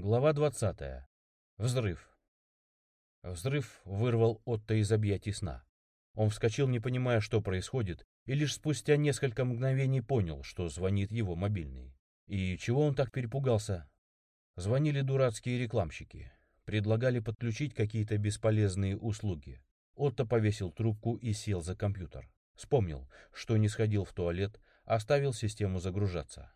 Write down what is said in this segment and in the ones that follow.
Глава 20. Взрыв. Взрыв вырвал Отто из объятий сна. Он вскочил, не понимая, что происходит, и лишь спустя несколько мгновений понял, что звонит его мобильный. И чего он так перепугался? Звонили дурацкие рекламщики. Предлагали подключить какие-то бесполезные услуги. Отто повесил трубку и сел за компьютер. Вспомнил, что не сходил в туалет, оставил систему загружаться.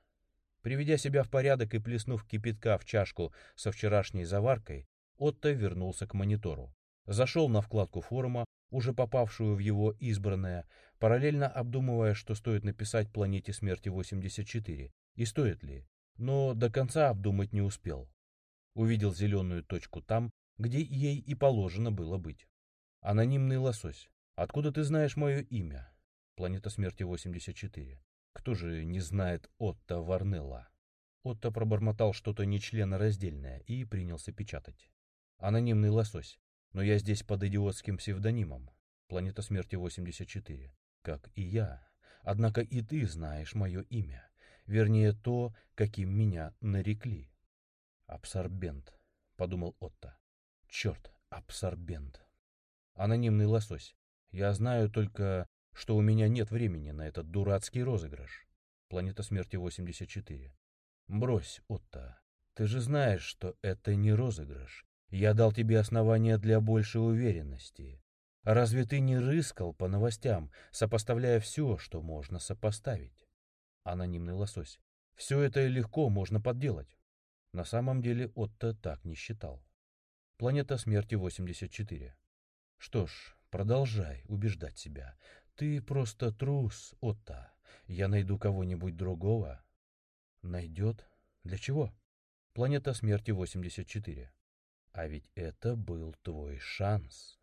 Приведя себя в порядок и плеснув кипятка в чашку со вчерашней заваркой, Отто вернулся к монитору. Зашел на вкладку форума, уже попавшую в его избранное, параллельно обдумывая, что стоит написать планете смерти 84, и стоит ли, но до конца обдумать не успел. Увидел зеленую точку там, где ей и положено было быть. Анонимный лосось. Откуда ты знаешь мое имя? Планета смерти 84. Кто же не знает Отто Варнелла? Отто пробормотал что-то нечленораздельное и принялся печатать. Анонимный лосось. Но я здесь под идиотским псевдонимом. Планета смерти 84. Как и я. Однако и ты знаешь мое имя. Вернее, то, каким меня нарекли. Абсорбент, подумал Отто. Черт, абсорбент. Анонимный лосось. Я знаю только что у меня нет времени на этот дурацкий розыгрыш. Планета смерти 84. Брось, Отто. Ты же знаешь, что это не розыгрыш. Я дал тебе основания для большей уверенности. Разве ты не рыскал по новостям, сопоставляя все, что можно сопоставить? Анонимный лосось. Все это легко можно подделать. На самом деле Отто так не считал. Планета смерти 84. Что ж, продолжай убеждать себя. Ты просто трус, Отто. Я найду кого-нибудь другого. Найдет? Для чего? Планета смерти 84. А ведь это был твой шанс.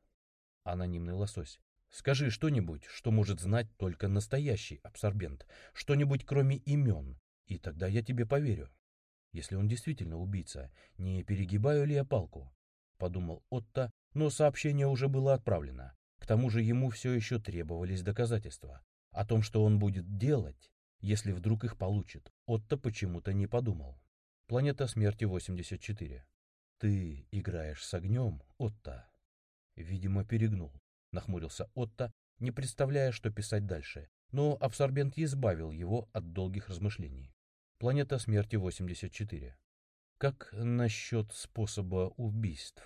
Анонимный лосось. Скажи что-нибудь, что может знать только настоящий абсорбент. Что-нибудь кроме имен. И тогда я тебе поверю. Если он действительно убийца, не перегибаю ли я палку? Подумал Отто, но сообщение уже было отправлено. К тому же ему все еще требовались доказательства. О том, что он будет делать, если вдруг их получит, Отто почему-то не подумал. Планета смерти 84. Ты играешь с огнем, Отто. Видимо, перегнул. Нахмурился Отто, не представляя, что писать дальше, но абсорбент избавил его от долгих размышлений. Планета смерти 84. Как насчет способа убийств?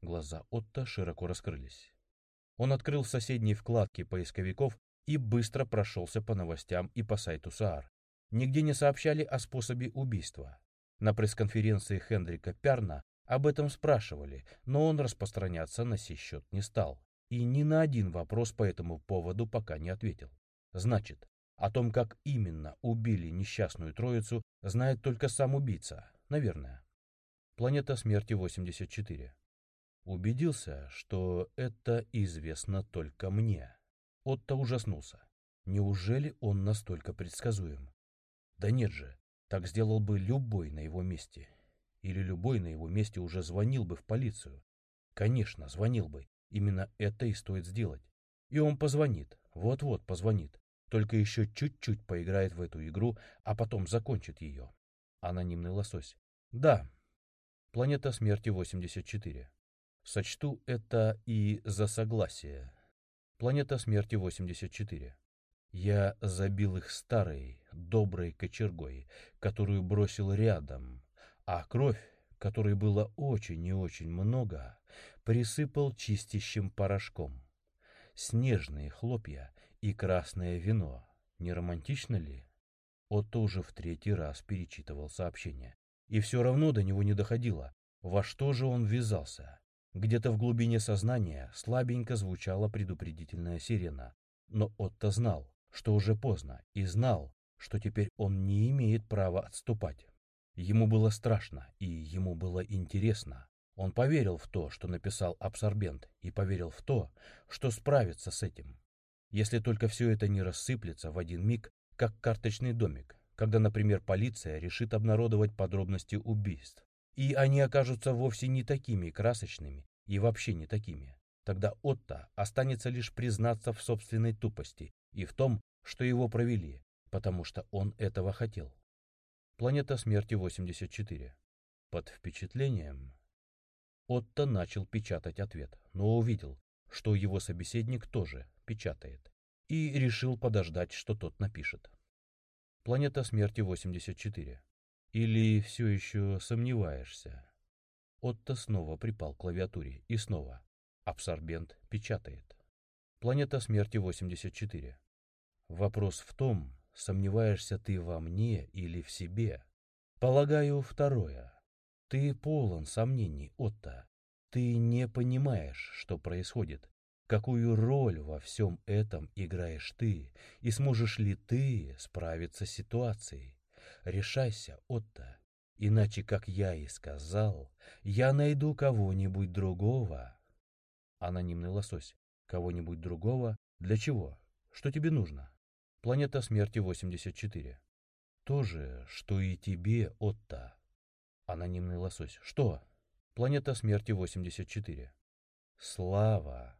Глаза Отто широко раскрылись. Он открыл соседние вкладки поисковиков и быстро прошелся по новостям и по сайту СААР. Нигде не сообщали о способе убийства. На пресс-конференции Хендрика Пярна об этом спрашивали, но он распространяться на сей счет не стал. И ни на один вопрос по этому поводу пока не ответил. Значит, о том, как именно убили несчастную троицу, знает только сам убийца, наверное. Планета смерти 84. Убедился, что это известно только мне. Отто ужаснулся. Неужели он настолько предсказуем? Да нет же, так сделал бы любой на его месте. Или любой на его месте уже звонил бы в полицию. Конечно, звонил бы. Именно это и стоит сделать. И он позвонит, вот-вот позвонит. Только еще чуть-чуть поиграет в эту игру, а потом закончит ее. Анонимный лосось. Да. Планета смерти 84. Сочту это и за согласие. Планета смерти 84. Я забил их старой, доброй кочергой, которую бросил рядом, а кровь, которой было очень и очень много, присыпал чистящим порошком. Снежные хлопья и красное вино. Не романтично ли? Отто уже в третий раз перечитывал сообщение. И все равно до него не доходило, во что же он ввязался. Где-то в глубине сознания слабенько звучала предупредительная сирена. Но Отто знал, что уже поздно, и знал, что теперь он не имеет права отступать. Ему было страшно, и ему было интересно. Он поверил в то, что написал абсорбент, и поверил в то, что справится с этим. Если только все это не рассыплется в один миг, как карточный домик, когда, например, полиция решит обнародовать подробности убийств, и они окажутся вовсе не такими красочными и вообще не такими. Тогда Отто останется лишь признаться в собственной тупости и в том, что его провели, потому что он этого хотел. Планета смерти 84. Под впечатлением Отто начал печатать ответ, но увидел, что его собеседник тоже печатает, и решил подождать, что тот напишет. Планета смерти 84. Или все еще сомневаешься? Отто снова припал к клавиатуре и снова. Абсорбент печатает. Планета смерти 84. Вопрос в том, сомневаешься ты во мне или в себе. Полагаю, второе. Ты полон сомнений, Отто. Ты не понимаешь, что происходит, какую роль во всем этом играешь ты, и сможешь ли ты справиться с ситуацией. Решайся, Отто, иначе, как я и сказал, я найду кого-нибудь другого. Анонимный лосось. Кого-нибудь другого? Для чего? Что тебе нужно? Планета смерти 84. То же, что и тебе, Отто. Анонимный лосось. Что? Планета смерти 84. Слава.